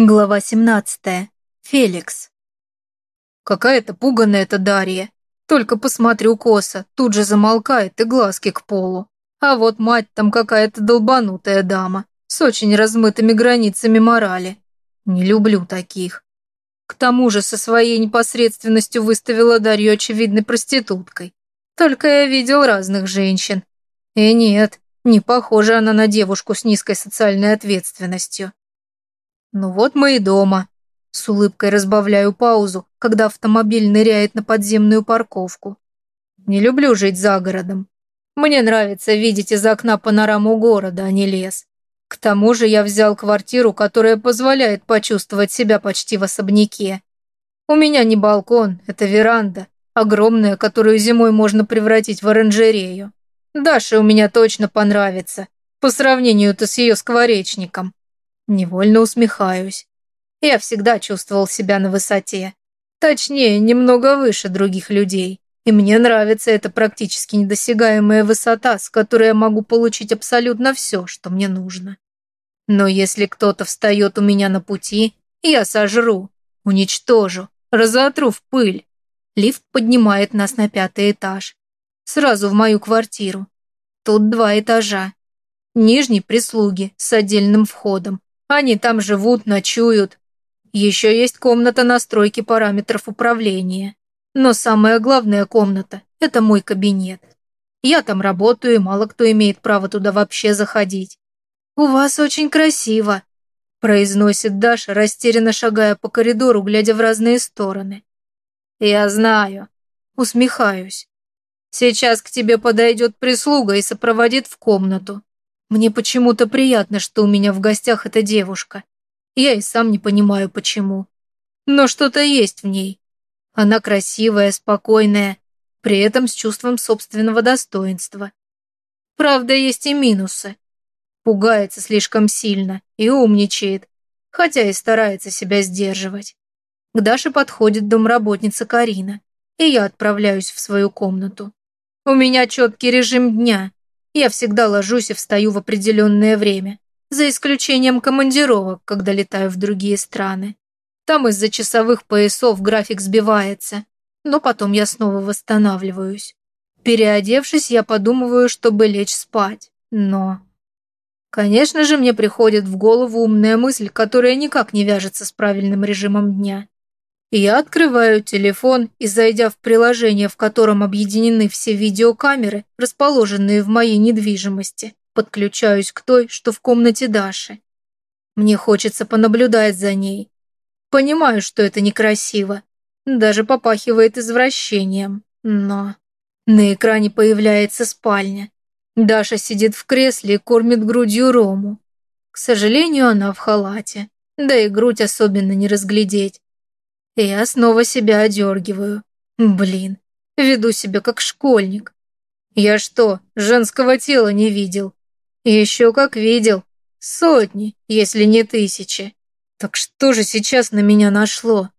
Глава 17. Феликс. Какая-то пуганая эта Дарья. Только посмотрю косо, тут же замолкает и глазки к полу. А вот мать там какая-то долбанутая дама, с очень размытыми границами морали. Не люблю таких. К тому же со своей непосредственностью выставила Дарью очевидной проституткой. Только я видел разных женщин. И нет, не похожа она на девушку с низкой социальной ответственностью. Ну вот мы и дома. С улыбкой разбавляю паузу, когда автомобиль ныряет на подземную парковку. Не люблю жить за городом. Мне нравится видеть из окна панораму города, а не лес. К тому же я взял квартиру, которая позволяет почувствовать себя почти в особняке. У меня не балкон, это веранда, огромная, которую зимой можно превратить в оранжерею. Даше у меня точно понравится, по сравнению-то с ее скворечником. Невольно усмехаюсь. Я всегда чувствовал себя на высоте. Точнее, немного выше других людей. И мне нравится эта практически недосягаемая высота, с которой я могу получить абсолютно все, что мне нужно. Но если кто-то встает у меня на пути, я сожру, уничтожу, разотру в пыль. Лифт поднимает нас на пятый этаж. Сразу в мою квартиру. Тут два этажа. Нижний прислуги с отдельным входом, они там живут, ночуют. Еще есть комната настройки параметров управления. Но самая главная комната – это мой кабинет. Я там работаю, и мало кто имеет право туда вообще заходить. «У вас очень красиво», – произносит Даша, растерянно шагая по коридору, глядя в разные стороны. «Я знаю», – усмехаюсь. «Сейчас к тебе подойдет прислуга и сопроводит в комнату. Мне почему-то приятно, что у меня в гостях эта девушка. Я и сам не понимаю, почему. Но что-то есть в ней. Она красивая, спокойная, при этом с чувством собственного достоинства. Правда, есть и минусы. Пугается слишком сильно и умничает, хотя и старается себя сдерживать. К Даше подходит домработница Карина, и я отправляюсь в свою комнату. У меня четкий режим дня, я всегда ложусь и встаю в определенное время, за исключением командировок, когда летаю в другие страны. Там из-за часовых поясов график сбивается, но потом я снова восстанавливаюсь. Переодевшись, я подумываю, чтобы лечь спать, но... Конечно же, мне приходит в голову умная мысль, которая никак не вяжется с правильным режимом дня. Я открываю телефон и, зайдя в приложение, в котором объединены все видеокамеры, расположенные в моей недвижимости, подключаюсь к той, что в комнате Даши. Мне хочется понаблюдать за ней. Понимаю, что это некрасиво, даже попахивает извращением, но... На экране появляется спальня. Даша сидит в кресле и кормит грудью Рому. К сожалению, она в халате, да и грудь особенно не разглядеть. Я снова себя одергиваю. Блин, веду себя как школьник. Я что, женского тела не видел? Еще как видел. Сотни, если не тысячи. Так что же сейчас на меня нашло?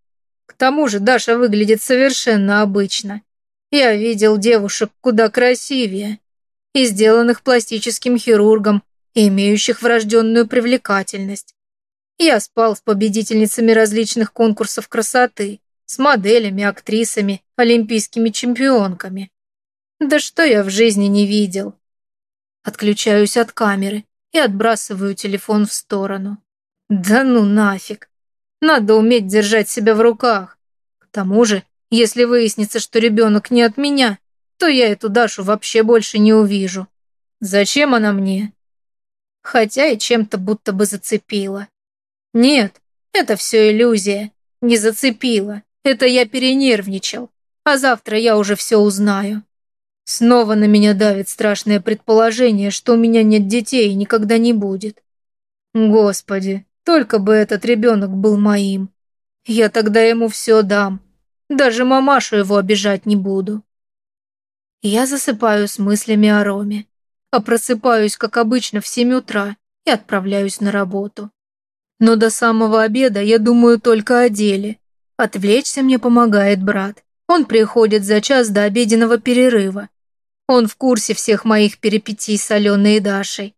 К тому же Даша выглядит совершенно обычно. Я видел девушек куда красивее и сделанных пластическим хирургом, имеющих врожденную привлекательность. Я спал с победительницами различных конкурсов красоты, с моделями, актрисами, олимпийскими чемпионками. Да что я в жизни не видел. Отключаюсь от камеры и отбрасываю телефон в сторону. Да ну нафиг. Надо уметь держать себя в руках. К тому же, если выяснится, что ребенок не от меня, то я эту Дашу вообще больше не увижу. Зачем она мне? Хотя и чем-то будто бы зацепила. Нет, это все иллюзия. Не зацепило. Это я перенервничал. А завтра я уже все узнаю. Снова на меня давит страшное предположение, что у меня нет детей и никогда не будет. Господи, только бы этот ребенок был моим. Я тогда ему все дам. Даже мамашу его обижать не буду. Я засыпаю с мыслями о Роме, а просыпаюсь, как обычно, в семь утра и отправляюсь на работу. Но до самого обеда я думаю только о деле. Отвлечься мне помогает брат. Он приходит за час до обеденного перерыва. Он в курсе всех моих перипетий с Аленой и Дашей.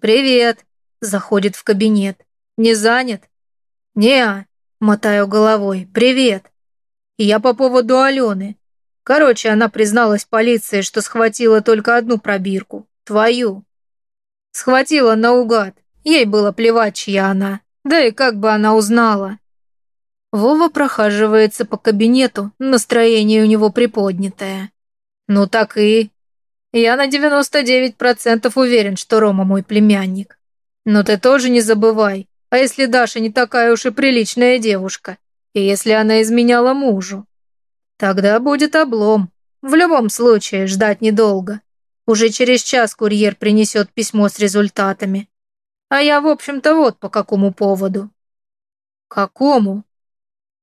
«Привет!» – заходит в кабинет. «Не занят?» не мотаю головой. «Привет». Я по поводу Алены. Короче, она призналась полиции, что схватила только одну пробирку. Твою. Схватила наугад. Ей было плевать, чья она. Да и как бы она узнала. Вова прохаживается по кабинету, настроение у него приподнятое. Ну так и... Я на 99% уверен, что Рома мой племянник. Но ты тоже не забывай, а если Даша не такая уж и приличная девушка? И если она изменяла мужу? Тогда будет облом. В любом случае, ждать недолго. Уже через час курьер принесет письмо с результатами. А я, в общем-то, вот по какому поводу. Какому?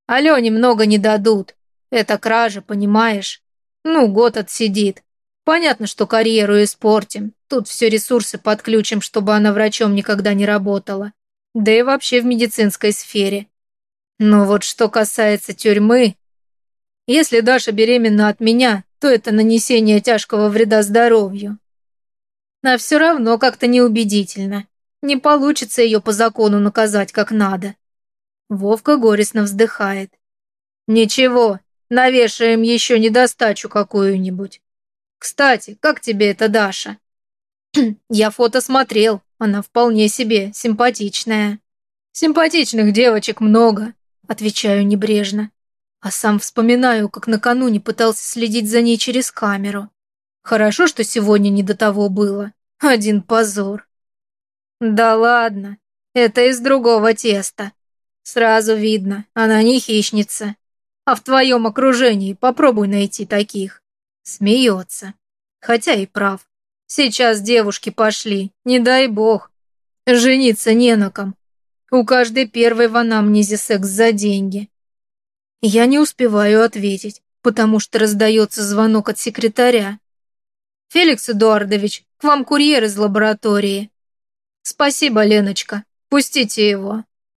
Алене много не дадут. Это кража, понимаешь? Ну, год отсидит. Понятно, что карьеру испортим. Тут все ресурсы подключим, чтобы она врачом никогда не работала. Да и вообще в медицинской сфере. Но вот что касается тюрьмы... Если Даша беременна от меня, то это нанесение тяжкого вреда здоровью. А все равно как-то неубедительно. Не получится ее по закону наказать как надо. Вовка горестно вздыхает. Ничего, навешаем еще недостачу какую-нибудь. Кстати, как тебе эта Даша? Я фото смотрел, она вполне себе симпатичная. Симпатичных девочек много, отвечаю небрежно. А сам вспоминаю, как накануне пытался следить за ней через камеру. Хорошо, что сегодня не до того было. Один позор. Да ладно, это из другого теста. Сразу видно, она не хищница. А в твоем окружении попробуй найти таких. Смеется. Хотя и прав. Сейчас девушки пошли, не дай бог. Жениться не на ком. У каждой первой в анамнезе секс за деньги. Я не успеваю ответить, потому что раздается звонок от секретаря. «Феликс Эдуардович, к вам курьер из лаборатории». «Спасибо, Леночка. Пустите его».